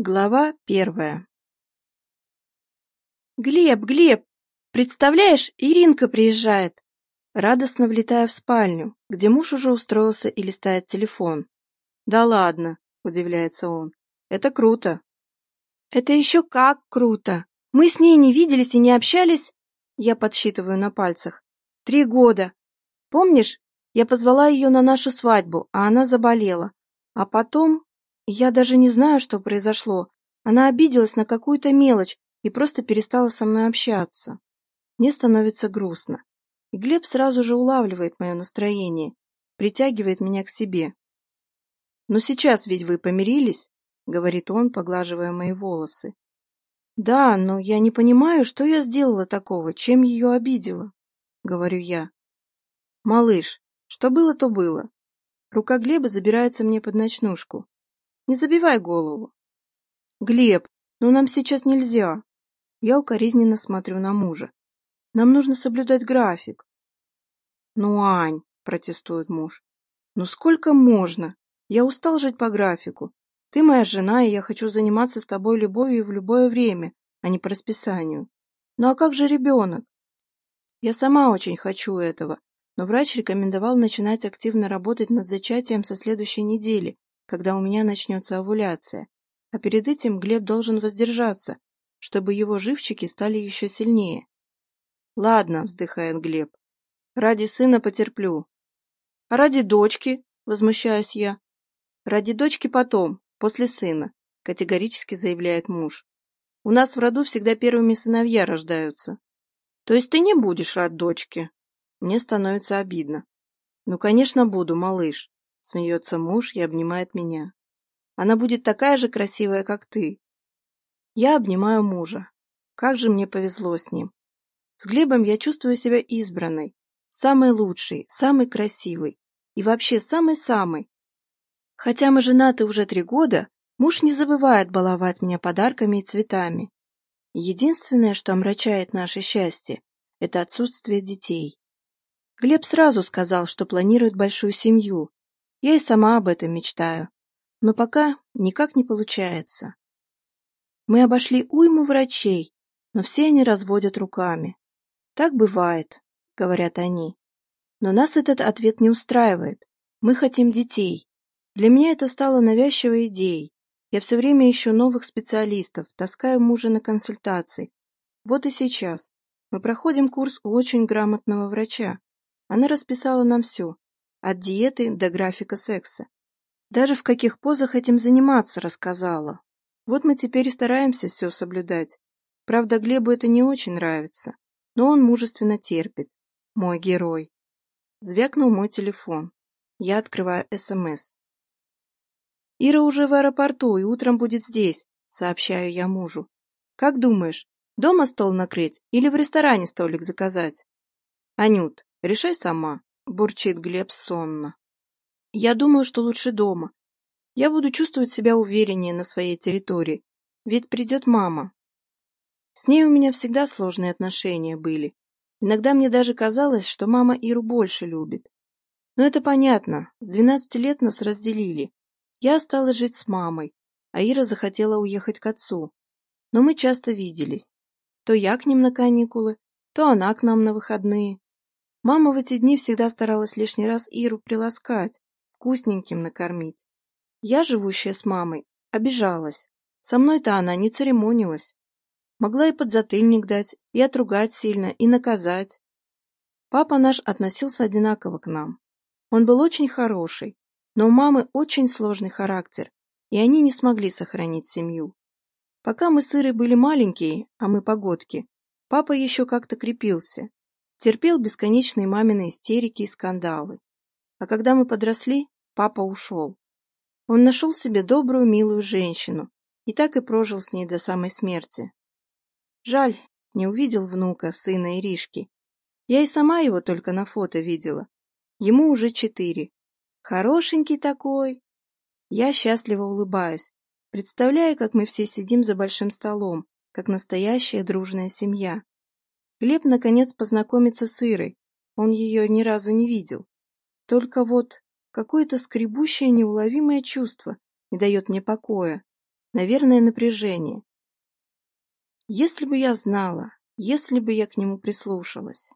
Глава первая. «Глеб, Глеб, представляешь, Иринка приезжает!» Радостно влетая в спальню, где муж уже устроился и листает телефон. «Да ладно!» – удивляется он. «Это круто!» «Это еще как круто! Мы с ней не виделись и не общались!» Я подсчитываю на пальцах. «Три года! Помнишь, я позвала ее на нашу свадьбу, а она заболела. А потом я даже не знаю, что произошло. Она обиделась на какую-то мелочь и просто перестала со мной общаться. Мне становится грустно. И Глеб сразу же улавливает мое настроение, притягивает меня к себе. «Но сейчас ведь вы помирились», — говорит он, поглаживая мои волосы. «Да, но я не понимаю, что я сделала такого, чем ее обидела», — говорю я. «Малыш, что было, то было». Рука Глеба забирается мне под ночнушку. Не забивай голову. Глеб, ну нам сейчас нельзя. Я укоризненно смотрю на мужа. Нам нужно соблюдать график. Ну, Ань, протестует муж. Ну сколько можно? Я устал жить по графику. Ты моя жена, и я хочу заниматься с тобой любовью в любое время, а не по расписанию. Ну а как же ребенок? Я сама очень хочу этого, но врач рекомендовал начинать активно работать над зачатием со следующей недели, когда у меня начнется овуляция, а перед этим Глеб должен воздержаться, чтобы его живчики стали еще сильнее. «Ладно», — вздыхает Глеб, — «ради сына потерплю». «А ради дочки?» — возмущаюсь я. «Ради дочки потом, после сына», — категорически заявляет муж. «У нас в роду всегда первыми сыновья рождаются». «То есть ты не будешь рад дочке?» Мне становится обидно. «Ну, конечно, буду, малыш. Смеется муж и обнимает меня. Она будет такая же красивая, как ты. Я обнимаю мужа. Как же мне повезло с ним. С Глебом я чувствую себя избранной, самой лучшей, самой красивой и вообще самой-самой. Хотя мы женаты уже три года, муж не забывает баловать меня подарками и цветами. Единственное, что омрачает наше счастье, это отсутствие детей. Глеб сразу сказал, что планирует большую семью, я и сама об этом мечтаю. Но пока никак не получается. Мы обошли уйму врачей, но все они разводят руками. Так бывает, говорят они. Но нас этот ответ не устраивает. Мы хотим детей. Для меня это стало навязчивой идеей. Я все время ищу новых специалистов, таскаю мужа на консультации. Вот и сейчас. Мы проходим курс у очень грамотного врача. Она расписала нам все. От диеты до графика секса. Даже в каких позах этим заниматься, рассказала. Вот мы теперь и стараемся все соблюдать. Правда, Глебу это не очень нравится, но он мужественно терпит. Мой герой. Звякнул мой телефон. Я открываю СМС. «Ира уже в аэропорту и утром будет здесь», — сообщаю я мужу. «Как думаешь, дома стол накрыть или в ресторане столик заказать?» «Анют, решай сама», бурчит Глеб сонно. Я думаю, что лучше дома. Я буду чувствовать себя увереннее на своей территории, ведь придет мама. С ней у меня всегда сложные отношения были. Иногда мне даже казалось, что мама Иру больше любит. Но это понятно, с 12 лет нас разделили. Я осталась жить с мамой, а Ира захотела уехать к отцу. Но мы часто виделись. То я к ним на каникулы, то она к нам на выходные. Мама в эти дни всегда старалась лишний раз Иру приласкать, вкусненьким накормить. Я, живущая с мамой, обижалась. Со мной-то она не церемонилась. Могла и подзатыльник дать, и отругать сильно, и наказать. Папа наш относился одинаково к нам. Он был очень хороший, но у мамы очень сложный характер, и они не смогли сохранить семью. Пока мы с Ирой были маленькие, а мы погодки, папа еще как-то крепился терпел бесконечные мамины истерики и скандалы. А когда мы подросли, папа ушел. Он нашел себе добрую, милую женщину и так и прожил с ней до самой смерти. Жаль, не увидел внука, сына Иришки. Я и сама его только на фото видела. Ему уже четыре. Хорошенький такой. Я счастливо улыбаюсь, представляя, как мы все сидим за большим столом, как настоящая дружная семья. Глеб наконец познакомится с Ирой. Он ее ни разу не видел. Только вот какое-то скребущее неуловимое чувство не дает мне покоя. Наверное, напряжение. Если бы я знала, если бы я к нему прислушалась.